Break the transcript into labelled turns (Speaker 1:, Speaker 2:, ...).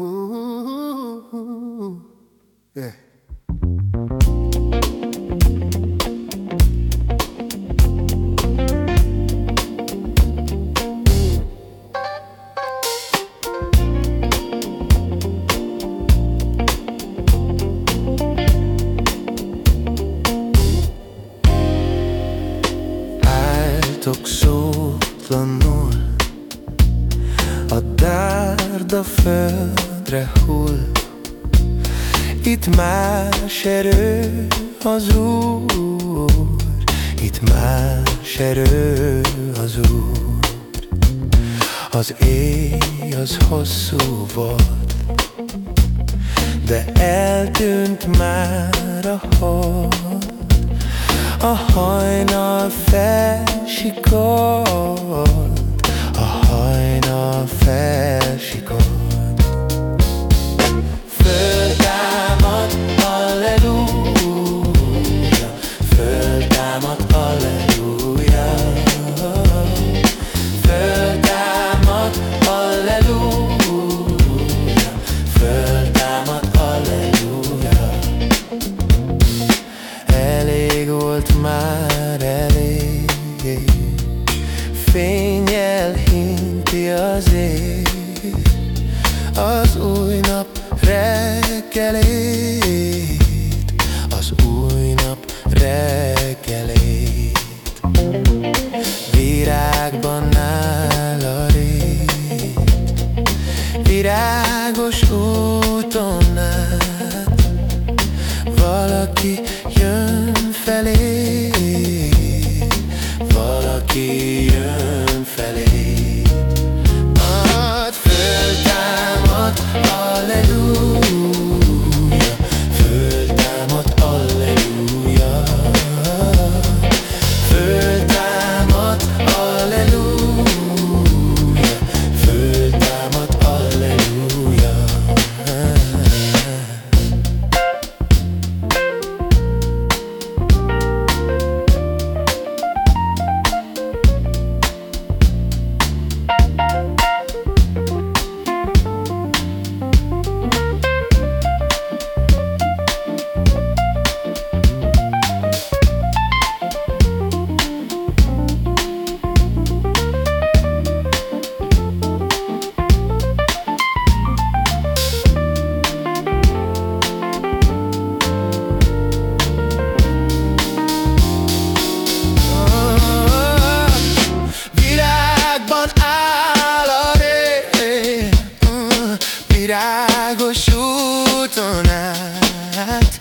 Speaker 1: Ooh, yeah. Çok soğuklanır A dárda földre hull. Itt más erő az Úr. Itt más erő az Úr. Az éj az hosszú volt De eltűnt már a hold. A hajnal felsikolt. A fé. Virágos úton át. Valaki világos úton át.